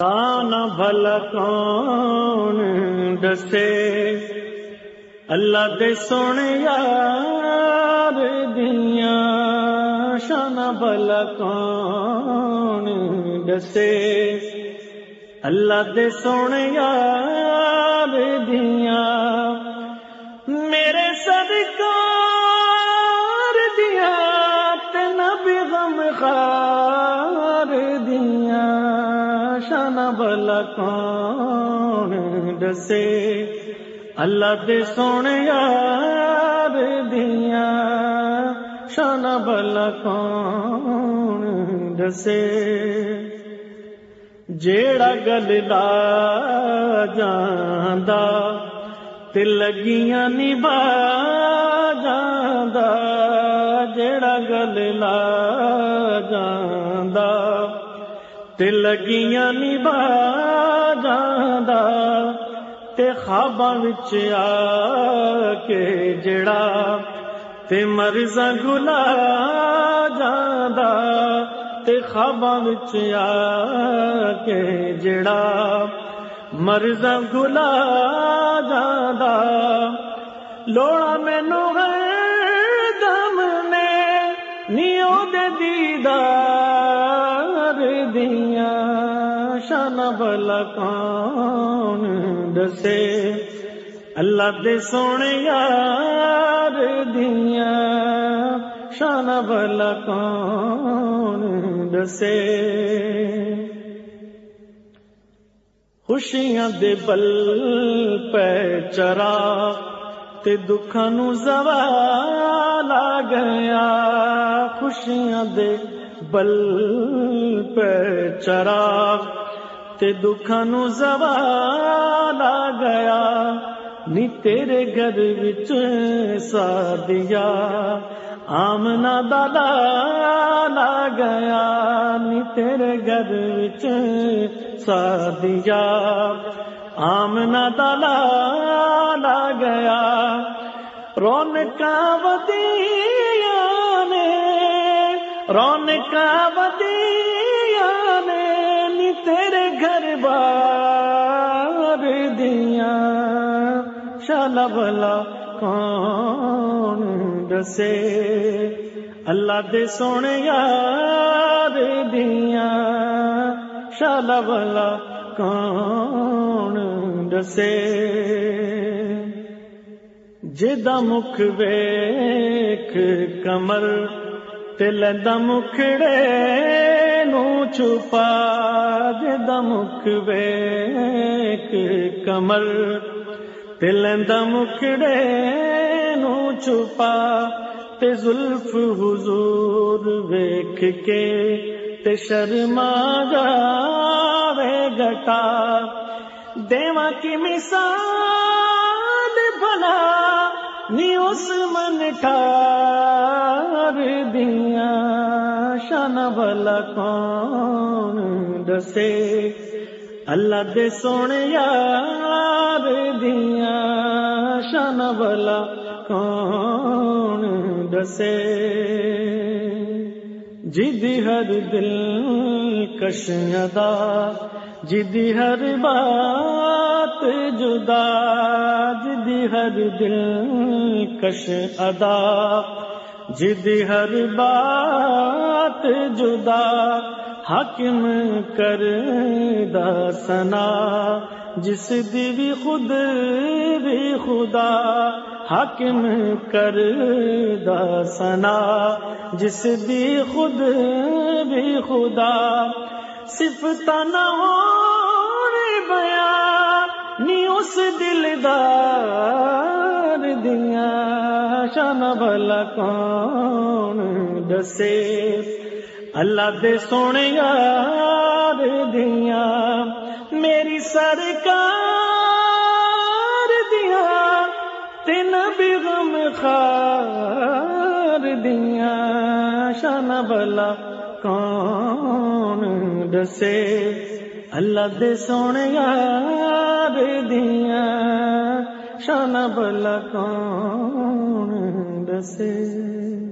تانا بھلا کون دسے اللہ دے سونے یار دیا شان بھلا کون دسے اللہ دے سونے یار دیا میرے صدقار دیا تین بھی غم خار دیا شان بھلا کون دسے؟ اللہ دے سونے یار دیا۔ شان بھلا کون دسے؟ جیڑا گل لا جاندا تے لگیاں نبا جاندا۔ جیڑا گل لا جاندا لگیاں نبا جاندا تے خواباں آ کے جڑا تے مرزا گلا جاندا تے خواباں آ کے جڑا مرزا گلا جاندا لوڑا مینو ہے دیا شان بلا کون دسے اللہ دے سونے یار دیا شان بلا کون دسے خوشیاں دے بل پہ چرا تے دکھاں نو زوال آ گیا خوشیاں دے بل پہ چرا تے دکھاں زوال آ گیا۔ نی تیرے گھر وچ سادیا۔ آمنا دادا لا گیا۔ نی تیرے گھر وچ سادیا۔ آمنا دادا لا گیا۔ رونکا ودیا نے رونکا ودیا نے نی تیرے گھر بار دیا۔ شالا بلا کون دسے؟ اللہ دے سونے یار دیا۔ شالا بلا کون دسے؟ جدا مکھ ویک کمر تلدا مکھڑے نو چھپا جدا مکھ ویک کمر تلدا مکھڑے نو چھپا تے زلف حضور ویکھ کے تے شرما جاوے گٹا دیواں کی مثال بنا نی اس من ٹھار دیا شان بلا کون دسے؟ اللہ دے سونے یار دیا شان بلا کون دسے؟ جی جدی ہر دل کش ادا جی جدی ہر بات جدا جی جدی ہر دل کش ادا جدی ہر بات جدا، حاکم کر دا سنا جس دی بھی خود بھی خدا حاکم کر دا سنا جس دی خود بھی خدا صفت نہ ہو بیا، نی اس دلدار دیا شان بھلا کون دسے؟ اللہ دے سونے یار دیا میری سرکار غم خار دیا شان بلا کون دسے؟ اللہ دے سونے یار دیا شان بلا کون دسے؟